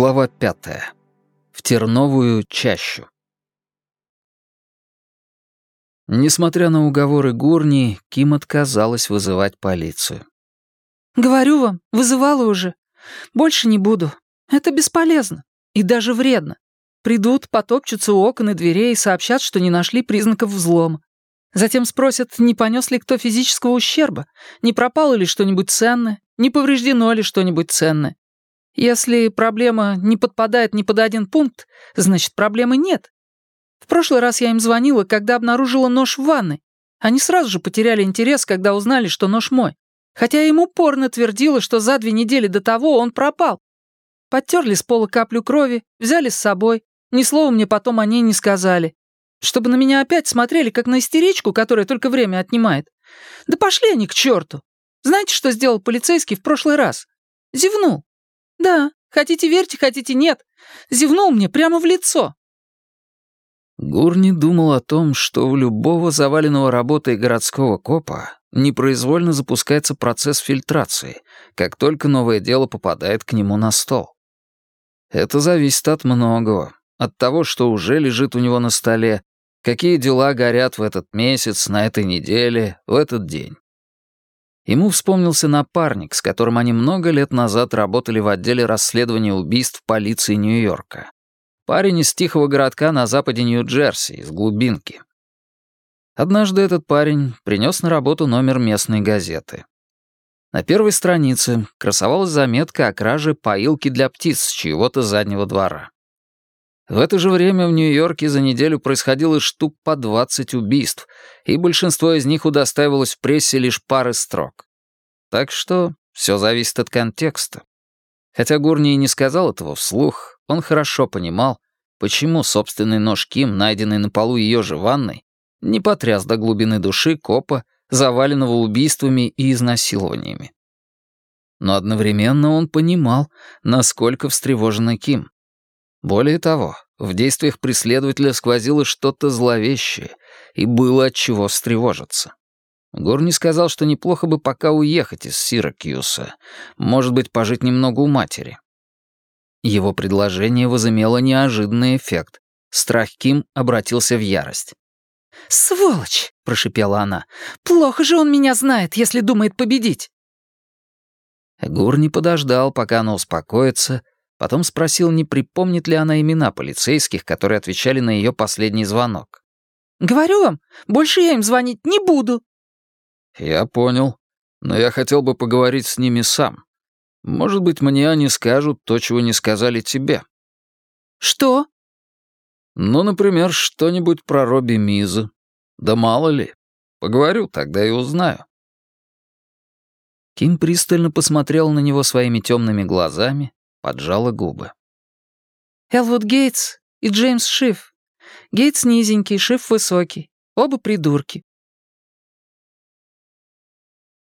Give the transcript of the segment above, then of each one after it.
Глава пятая. В терновую чащу. Несмотря на уговоры Гурни, Ким отказалась вызывать полицию. «Говорю вам, вызывала уже. Больше не буду. Это бесполезно. И даже вредно. Придут, потопчутся у окон и дверей и сообщат, что не нашли признаков взлома. Затем спросят, не понес ли кто физического ущерба, не пропало ли что-нибудь ценное, не повреждено ли что-нибудь ценное. Если проблема не подпадает ни под один пункт, значит, проблемы нет. В прошлый раз я им звонила, когда обнаружила нож в ванной. Они сразу же потеряли интерес, когда узнали, что нож мой. Хотя я им упорно твердила, что за две недели до того он пропал. Подтерли с пола каплю крови, взяли с собой. Ни слова мне потом о ней не сказали. Чтобы на меня опять смотрели, как на истеричку, которая только время отнимает. Да пошли они к черту. Знаете, что сделал полицейский в прошлый раз? Зевнул. Да, хотите верьте, хотите нет. Зевнул мне прямо в лицо. Гурни думал о том, что у любого заваленного работой городского копа непроизвольно запускается процесс фильтрации, как только новое дело попадает к нему на стол. Это зависит от многого, от того, что уже лежит у него на столе, какие дела горят в этот месяц, на этой неделе, в этот день. Ему вспомнился напарник, с которым они много лет назад работали в отделе расследования убийств полиции Нью-Йорка. Парень из тихого городка на западе Нью-Джерси, из глубинки. Однажды этот парень принес на работу номер местной газеты. На первой странице красовалась заметка о краже поилки для птиц с чьего-то заднего двора. В это же время в Нью-Йорке за неделю происходило штук по 20 убийств, и большинство из них удостаивалось в прессе лишь пары строк. Так что все зависит от контекста. Хотя Гурни и не сказал этого вслух, он хорошо понимал, почему собственный нож Ким, найденный на полу ее же ванной, не потряс до глубины души копа, заваленного убийствами и изнасилованиями. Но одновременно он понимал, насколько встревожена Ким. Более того, в действиях преследователя сквозило что-то зловещее, и было от чего встревожиться. Горни сказал, что неплохо бы пока уехать из Сиракьюса, может быть, пожить немного у матери. Его предложение возымело неожиданный эффект. Страх Ким обратился в ярость. «Сволочь!» — прошипела она. «Плохо же он меня знает, если думает победить!» Гурни подождал, пока она успокоится, Потом спросил, не припомнит ли она имена полицейских, которые отвечали на ее последний звонок. «Говорю вам, больше я им звонить не буду». «Я понял. Но я хотел бы поговорить с ними сам. Может быть, мне они скажут то, чего не сказали тебе». «Что?» «Ну, например, что-нибудь про Робби Миза. Да мало ли. Поговорю, тогда и узнаю». Ким пристально посмотрел на него своими темными глазами, поджала губы. «Элвуд Гейтс и Джеймс Шиф. Гейтс низенький, Шиф высокий. Оба придурки».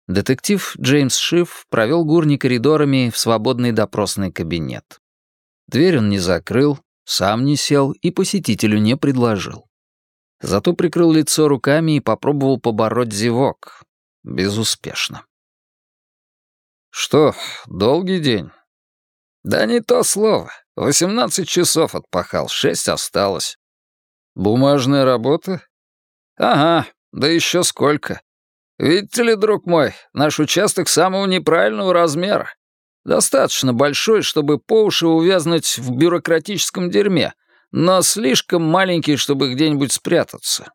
Детектив Джеймс Шиф провел Гурни коридорами в свободный допросный кабинет. Дверь он не закрыл, сам не сел и посетителю не предложил. Зато прикрыл лицо руками и попробовал побороть зевок. Безуспешно. «Что, долгий день?» «Да не то слово. Восемнадцать часов отпахал, шесть осталось». «Бумажная работа?» «Ага, да еще сколько. Видите ли, друг мой, наш участок самого неправильного размера. Достаточно большой, чтобы по уши увязнуть в бюрократическом дерьме, но слишком маленький, чтобы где-нибудь спрятаться.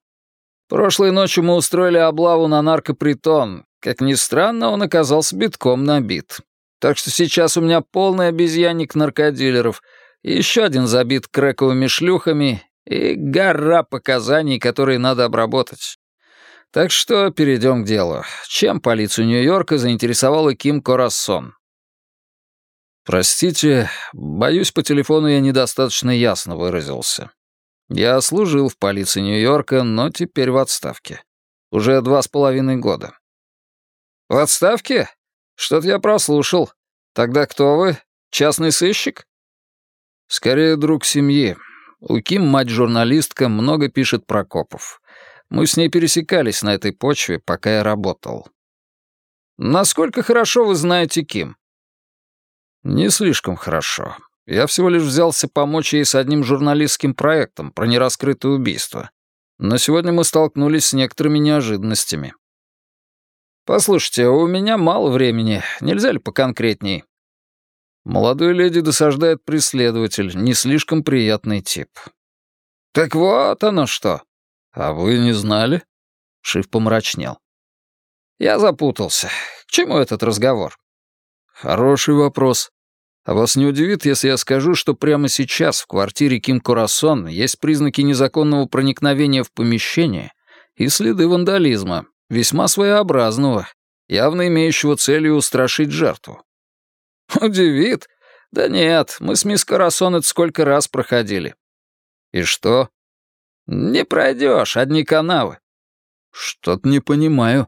Прошлой ночью мы устроили облаву на наркопритон. Как ни странно, он оказался битком набит. Так что сейчас у меня полный обезьянник наркодилеров, еще один забит крэковыми шлюхами и гора показаний, которые надо обработать. Так что перейдем к делу. Чем полицию Нью-Йорка заинтересовала Ким Корассон? Простите, боюсь, по телефону я недостаточно ясно выразился. Я служил в полиции Нью-Йорка, но теперь в отставке. Уже два с половиной года. В отставке? «Что-то я прослушал. Тогда кто вы? Частный сыщик?» «Скорее, друг семьи. У Ким, мать-журналистка, много пишет про копов. Мы с ней пересекались на этой почве, пока я работал». «Насколько хорошо вы знаете Ким?» «Не слишком хорошо. Я всего лишь взялся помочь ей с одним журналистским проектом про нераскрытое убийство. Но сегодня мы столкнулись с некоторыми неожиданностями. «Послушайте, у меня мало времени. Нельзя ли поконкретней?» Молодой леди досаждает преследователь, не слишком приятный тип. «Так вот оно что!» «А вы не знали?» Шиф помрачнел. «Я запутался. К чему этот разговор?» «Хороший вопрос. А вас не удивит, если я скажу, что прямо сейчас в квартире Ким Курасон есть признаки незаконного проникновения в помещение и следы вандализма, весьма своеобразного, явно имеющего целью устрашить жертву. Удивит? Да нет, мы с мисс Карасон это сколько раз проходили. И что? Не пройдешь, одни канавы. Что-то не понимаю.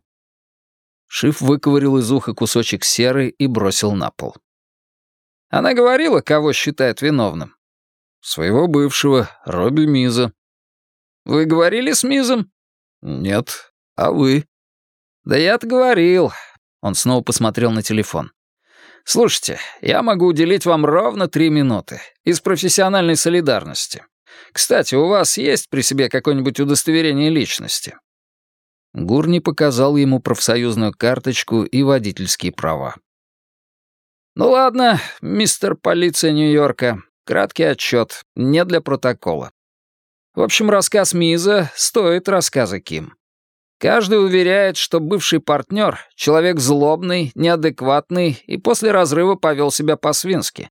Шиф выковырил из уха кусочек серы и бросил на пол. Она говорила, кого считает виновным? Своего бывшего, Робби Миза. Вы говорили с Мизом? Нет. А вы? Да я-то говорил. Он снова посмотрел на телефон. Слушайте, я могу уделить вам ровно три минуты. Из профессиональной солидарности. Кстати, у вас есть при себе какое-нибудь удостоверение личности? Гурни показал ему профсоюзную карточку и водительские права. «Ну ладно, мистер полиция Нью-Йорка, краткий отчет, не для протокола. В общем, рассказ Миза стоит рассказа Ким. Каждый уверяет, что бывший партнер — человек злобный, неадекватный и после разрыва повел себя по-свински.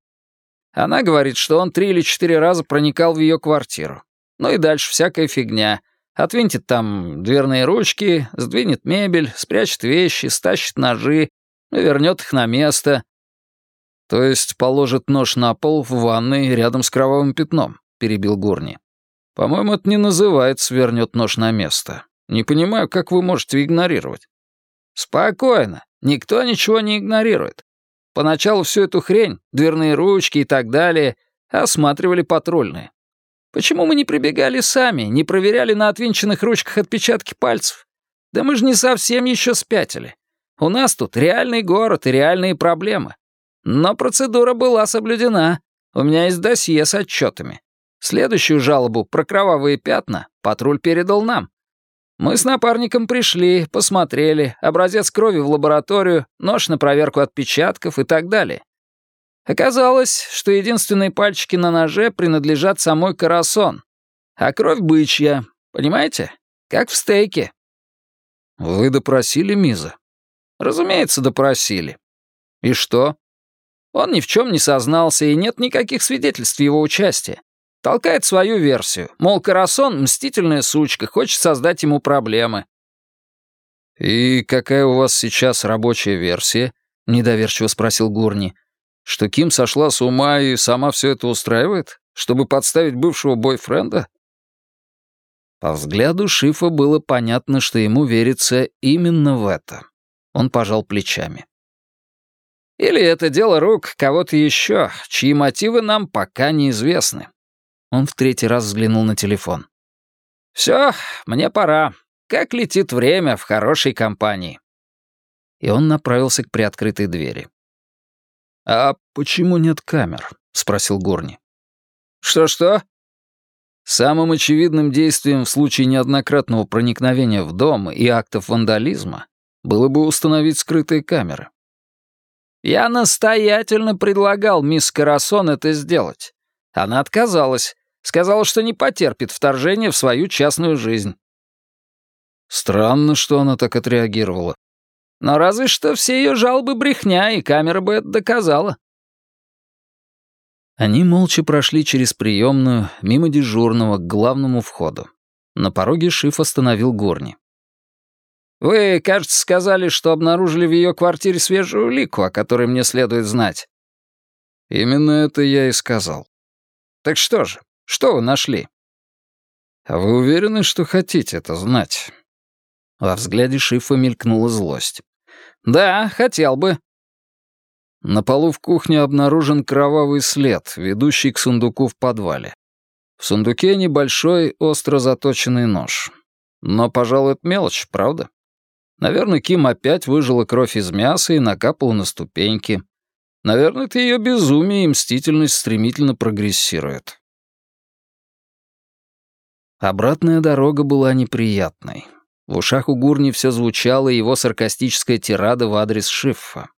Она говорит, что он три или четыре раза проникал в ее квартиру. Ну и дальше всякая фигня. Отвинтит там дверные ручки, сдвинет мебель, спрячет вещи, стащит ножи, вернет их на место. «То есть положит нож на пол в ванной рядом с кровавым пятном», — перебил Гурни. «По-моему, это не называется «вернет нож на место». Не понимаю, как вы можете игнорировать». «Спокойно. Никто ничего не игнорирует. Поначалу всю эту хрень, дверные ручки и так далее, осматривали патрульные. Почему мы не прибегали сами, не проверяли на отвинченных ручках отпечатки пальцев? Да мы же не совсем еще спятили. У нас тут реальный город и реальные проблемы. Но процедура была соблюдена. У меня есть досье с отчетами. Следующую жалобу про кровавые пятна патруль передал нам. Мы с напарником пришли, посмотрели, образец крови в лабораторию, нож на проверку отпечатков и так далее. Оказалось, что единственные пальчики на ноже принадлежат самой Карасон, а кровь бычья, понимаете? Как в стейке. Вы допросили Миза? Разумеется, допросили. И что? Он ни в чем не сознался, и нет никаких свидетельств его участия. Толкает свою версию, мол, Карасон — мстительная сучка, хочет создать ему проблемы. «И какая у вас сейчас рабочая версия?» — недоверчиво спросил Гурни. «Что Ким сошла с ума и сама все это устраивает, чтобы подставить бывшего бойфренда?» По взгляду Шифа было понятно, что ему верится именно в это. Он пожал плечами. Или это дело рук кого-то еще, чьи мотивы нам пока неизвестны. Он в третий раз взглянул на телефон. «Все, мне пора. Как летит время в хорошей компании». И он направился к приоткрытой двери. «А почему нет камер?» — спросил Горни. «Что-что?» Самым очевидным действием в случае неоднократного проникновения в дом и актов вандализма было бы установить скрытые камеры. Я настоятельно предлагал мисс Карасон это сделать. Она отказалась. Сказала, что не потерпит вторжения в свою частную жизнь. Странно, что она так отреагировала. Но разве что все ее жалобы брехня, и камера бы это доказала. Они молча прошли через приемную, мимо дежурного, к главному входу. На пороге Шиф остановил Горни. Вы, кажется, сказали, что обнаружили в ее квартире свежую улику, о которой мне следует знать. Именно это я и сказал. Так что же, что вы нашли? А вы уверены, что хотите это знать? Во взгляде Шифа мелькнула злость. Да, хотел бы. На полу в кухне обнаружен кровавый след, ведущий к сундуку в подвале. В сундуке небольшой, остро заточенный нож. Но, пожалуй, это мелочь, правда? Наверное, Ким опять выжила кровь из мяса и накапала на ступеньки. Наверное, это ее безумие и мстительность стремительно прогрессирует. Обратная дорога была неприятной. В ушах у Гурни все звучало его саркастическая тирада в адрес Шиффа.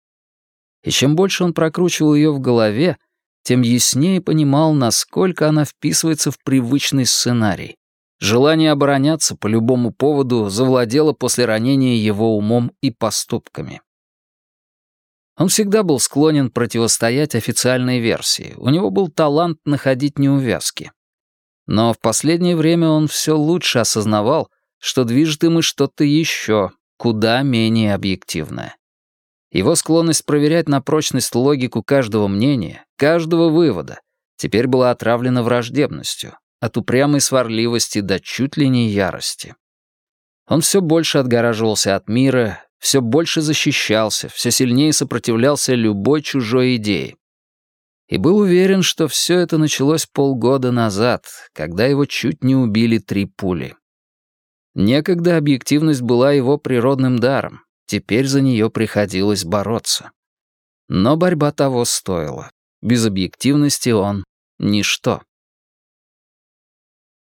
И чем больше он прокручивал ее в голове, тем яснее понимал, насколько она вписывается в привычный сценарий. Желание обороняться по любому поводу завладело после ранения его умом и поступками. Он всегда был склонен противостоять официальной версии. У него был талант находить неувязки. Но в последнее время он все лучше осознавал, что движет им и что-то еще, куда менее объективное. Его склонность проверять на прочность логику каждого мнения, каждого вывода, теперь была отравлена враждебностью, от упрямой сварливости до чуть ли не ярости. Он все больше отгораживался от мира, все больше защищался, все сильнее сопротивлялся любой чужой идее. И был уверен, что все это началось полгода назад, когда его чуть не убили три пули. Некогда объективность была его природным даром, теперь за нее приходилось бороться. Но борьба того стоила. Без объективности он — ничто.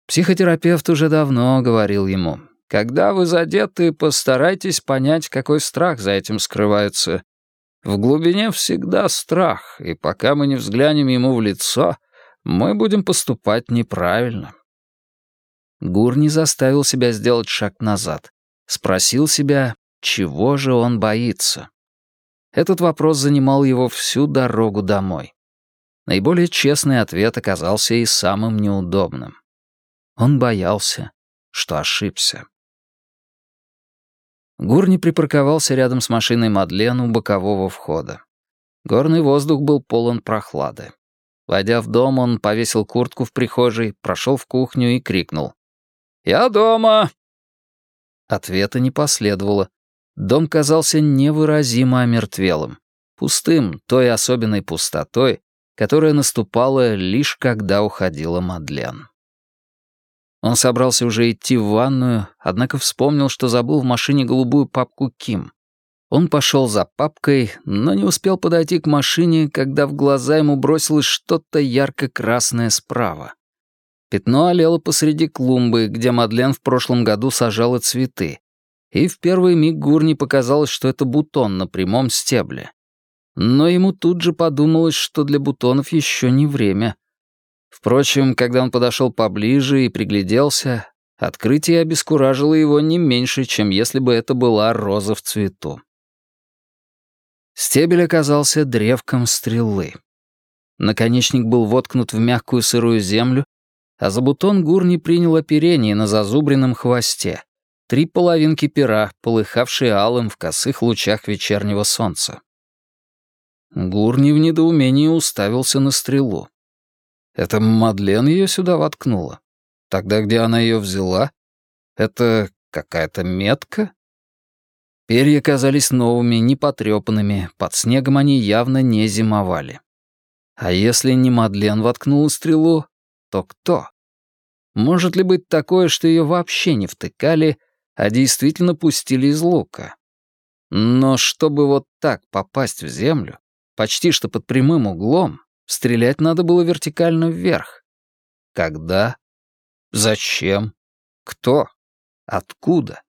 Психотерапевт уже давно говорил ему, «Когда вы задеты, постарайтесь понять, какой страх за этим скрывается. В глубине всегда страх, и пока мы не взглянем ему в лицо, мы будем поступать неправильно. Гур не заставил себя сделать шаг назад. Спросил себя, чего же он боится. Этот вопрос занимал его всю дорогу домой. Наиболее честный ответ оказался и самым неудобным. Он боялся, что ошибся. Гур не припарковался рядом с машиной Мадлен у бокового входа. Горный воздух был полон прохлады. Войдя в дом, он повесил куртку в прихожей, прошел в кухню и крикнул. «Я дома!» Ответа не последовало. Дом казался невыразимо омертвелым, пустым той особенной пустотой, которая наступала лишь когда уходила Мадлен. Он собрался уже идти в ванную, однако вспомнил, что забыл в машине голубую папку Ким. Он пошел за папкой, но не успел подойти к машине, когда в глаза ему бросилось что-то ярко-красное справа. Пятно олело посреди клумбы, где Мадлен в прошлом году сажала цветы. И в первый миг Гурни показалось, что это бутон на прямом стебле. Но ему тут же подумалось, что для бутонов еще не время. Впрочем, когда он подошел поближе и пригляделся, открытие обескуражило его не меньше, чем если бы это была роза в цвету. Стебель оказался древком стрелы. Наконечник был воткнут в мягкую сырую землю, а за бутон Гурни принял оперение на зазубренном хвосте. Три половинки пера, полыхавшие алым в косых лучах вечернего солнца. Гурни в недоумении уставился на стрелу. Это Мадлен ее сюда воткнула? Тогда где она ее взяла? Это какая-то метка? Перья казались новыми, непотрепанными, под снегом они явно не зимовали. А если не Мадлен воткнула стрелу, то кто? Может ли быть такое, что ее вообще не втыкали, а действительно пустили из лука? Но чтобы вот так попасть в землю, почти что под прямым углом, стрелять надо было вертикально вверх. Когда? Зачем? Кто? Откуда?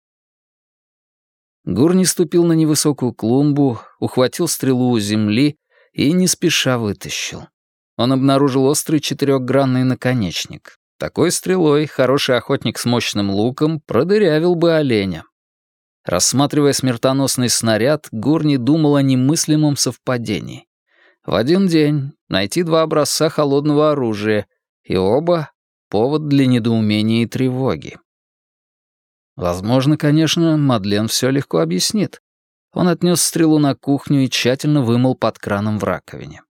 Гурни ступил на невысокую клумбу, ухватил стрелу у земли и не спеша вытащил он обнаружил острый четырехгранный наконечник. Такой стрелой хороший охотник с мощным луком продырявил бы оленя. Рассматривая смертоносный снаряд, Гурни думал о немыслимом совпадении. В один день найти два образца холодного оружия, и оба — повод для недоумения и тревоги. Возможно, конечно, Мадлен все легко объяснит. Он отнес стрелу на кухню и тщательно вымыл под краном в раковине.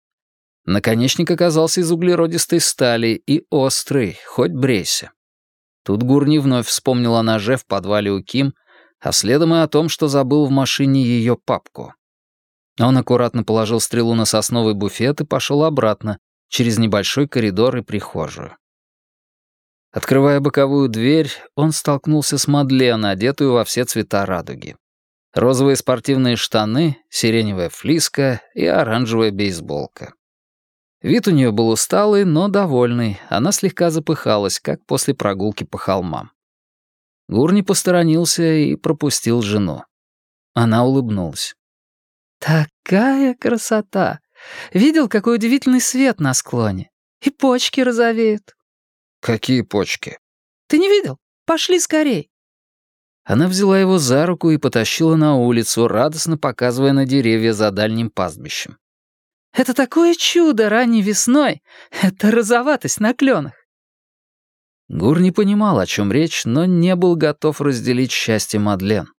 Наконечник оказался из углеродистой стали и острый, хоть брейся. Тут Гурни вновь вспомнил о ноже в подвале у Ким, а следом и о том, что забыл в машине ее папку. Он аккуратно положил стрелу на сосновый буфет и пошел обратно, через небольшой коридор и прихожую. Открывая боковую дверь, он столкнулся с Мадлен, одетую во все цвета радуги. Розовые спортивные штаны, сиреневая флиска и оранжевая бейсболка. Вид у нее был усталый, но довольный, она слегка запыхалась, как после прогулки по холмам. Гурни посторонился и пропустил жену. Она улыбнулась. «Такая красота! Видел, какой удивительный свет на склоне? И почки розовеют». «Какие почки?» «Ты не видел? Пошли скорей». Она взяла его за руку и потащила на улицу, радостно показывая на деревья за дальним пастбищем. «Это такое чудо ранней весной! Это розоватость на кленах!» Гур не понимал, о чем речь, но не был готов разделить счастье Мадлен.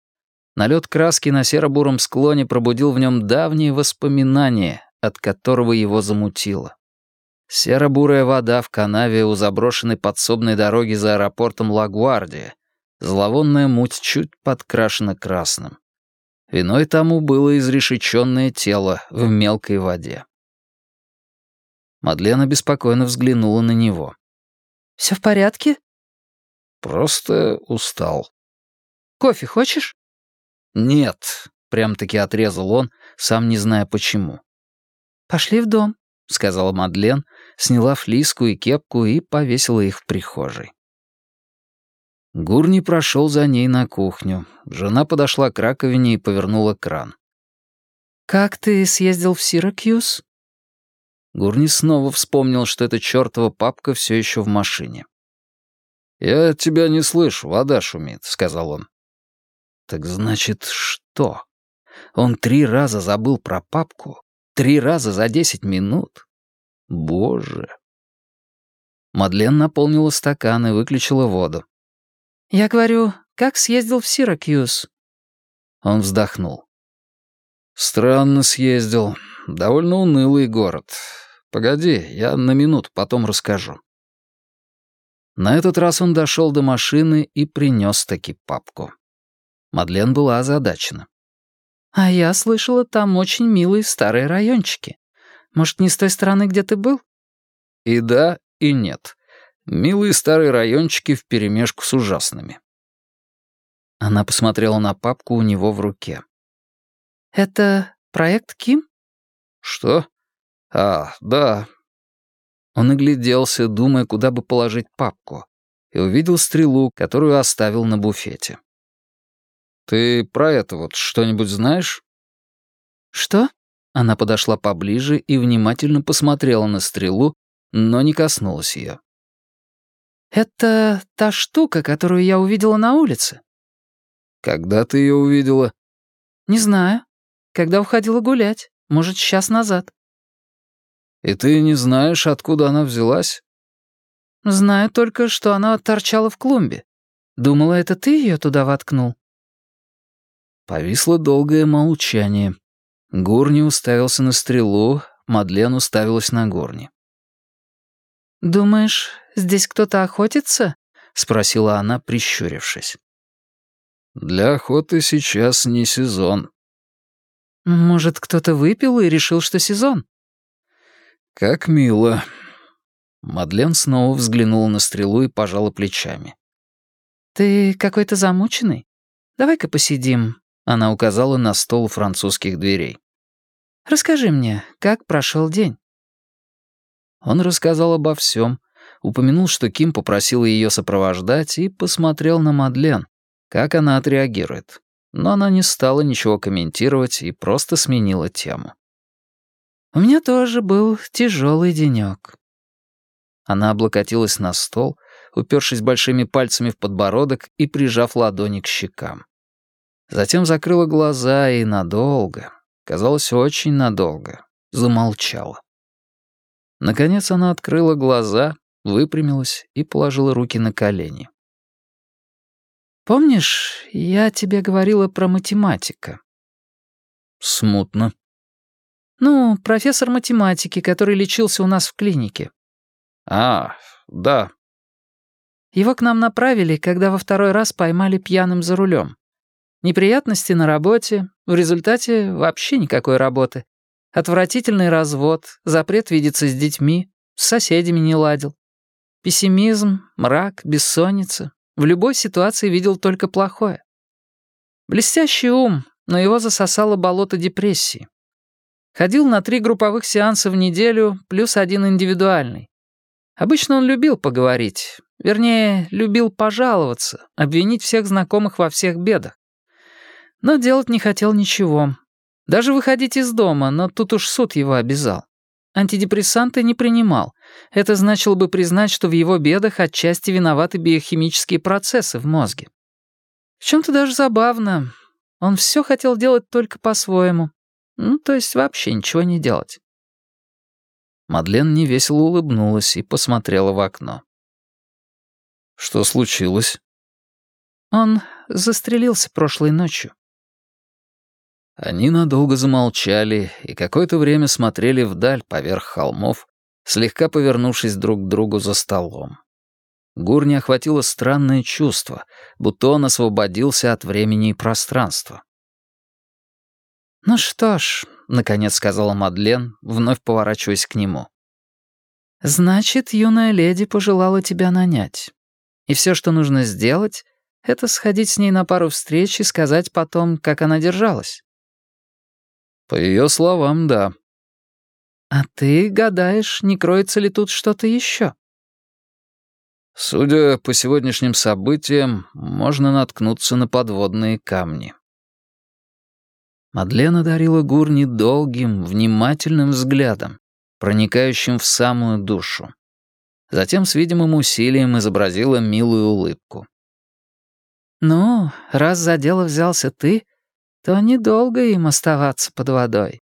Налет краски на серо-буром склоне пробудил в нем давние воспоминания, от которого его замутило. Серо-бурая вода в канаве у заброшенной подсобной дороги за аэропортом Лагуардия, Зловонная муть чуть подкрашена красным. Виной тому было изрешеченное тело в мелкой воде. Мадлена беспокойно взглянула на него. «Все в порядке?» «Просто устал». «Кофе хочешь?» «Нет», — прям-таки отрезал он, сам не зная почему. «Пошли в дом», — сказала Мадлен, сняла флиску и кепку и повесила их в прихожей. Гурни прошел за ней на кухню. Жена подошла к раковине и повернула кран. «Как ты съездил в Сиракьюз?» Гурни снова вспомнил, что эта чертова папка все еще в машине. «Я тебя не слышу, вода шумит», — сказал он. «Так значит, что? Он три раза забыл про папку? Три раза за десять минут? Боже!» Мадлен наполнила стакан и выключила воду. «Я говорю, как съездил в Сиракьюз?» Он вздохнул. «Странно съездил. Довольно унылый город. Погоди, я на минуту потом расскажу». На этот раз он дошел до машины и принес таки папку. Мадлен была озадачена. «А я слышала, там очень милые старые райончики. Может, не с той стороны, где ты был?» «И да, и нет. Милые старые райончики вперемешку с ужасными. Она посмотрела на папку у него в руке. «Это проект Ким?» «Что? А, да». Он огляделся, думая, куда бы положить папку, и увидел стрелу, которую оставил на буфете. «Ты про это вот что-нибудь знаешь?» «Что?» Она подошла поближе и внимательно посмотрела на стрелу, но не коснулась ее. «Это та штука, которую я увидела на улице». «Когда ты ее увидела?» «Не знаю. Когда уходила гулять. Может, час назад». «И ты не знаешь, откуда она взялась?» «Знаю только, что она торчала в клумбе. Думала, это ты ее туда воткнул». Повисло долгое молчание. Гурни уставился на стрелу, Мадлен уставилась на Гурни. «Думаешь, здесь кто-то охотится?» — спросила она, прищурившись. «Для охоты сейчас не сезон». «Может, кто-то выпил и решил, что сезон?» «Как мило». Мадлен снова взглянула на стрелу и пожала плечами. «Ты какой-то замученный? Давай-ка посидим», — она указала на стол французских дверей. «Расскажи мне, как прошел день?» Он рассказал обо всем, упомянул, что Ким попросила ее сопровождать, и посмотрел на Мадлен, как она отреагирует. Но она не стала ничего комментировать и просто сменила тему. «У меня тоже был тяжелый денек». Она облокотилась на стол, упершись большими пальцами в подбородок и прижав ладони к щекам. Затем закрыла глаза и надолго, казалось, очень надолго, замолчала. Наконец она открыла глаза, выпрямилась и положила руки на колени. «Помнишь, я тебе говорила про математика?» «Смутно». «Ну, профессор математики, который лечился у нас в клинике». «А, да». Его к нам направили, когда во второй раз поймали пьяным за рулем. Неприятности на работе, в результате вообще никакой работы. Отвратительный развод, запрет видеться с детьми, с соседями не ладил. Пессимизм, мрак, бессонница. В любой ситуации видел только плохое. Блестящий ум, но его засосало болото депрессии. Ходил на три групповых сеанса в неделю, плюс один индивидуальный. Обычно он любил поговорить, вернее, любил пожаловаться, обвинить всех знакомых во всех бедах. Но делать не хотел ничего. Даже выходить из дома, но тут уж суд его обязал. Антидепрессанты не принимал. Это значило бы признать, что в его бедах отчасти виноваты биохимические процессы в мозге. В чем-то даже забавно. Он все хотел делать только по-своему. Ну, то есть вообще ничего не делать. Мадлен невесело улыбнулась и посмотрела в окно. «Что случилось?» «Он застрелился прошлой ночью». Они надолго замолчали и какое-то время смотрели вдаль поверх холмов, слегка повернувшись друг к другу за столом. Гурни охватило странное чувство, будто он освободился от времени и пространства. «Ну что ж», — наконец сказала Мадлен, вновь поворачиваясь к нему. «Значит, юная леди пожелала тебя нанять. И все, что нужно сделать, это сходить с ней на пару встреч и сказать потом, как она держалась. По ее словам, да. А ты гадаешь, не кроется ли тут что-то еще? Судя по сегодняшним событиям, можно наткнуться на подводные камни. Мадлена дарила Гурни долгим, внимательным взглядом, проникающим в самую душу. Затем с видимым усилием изобразила милую улыбку. «Ну, раз за дело взялся ты, то недолго им оставаться под водой.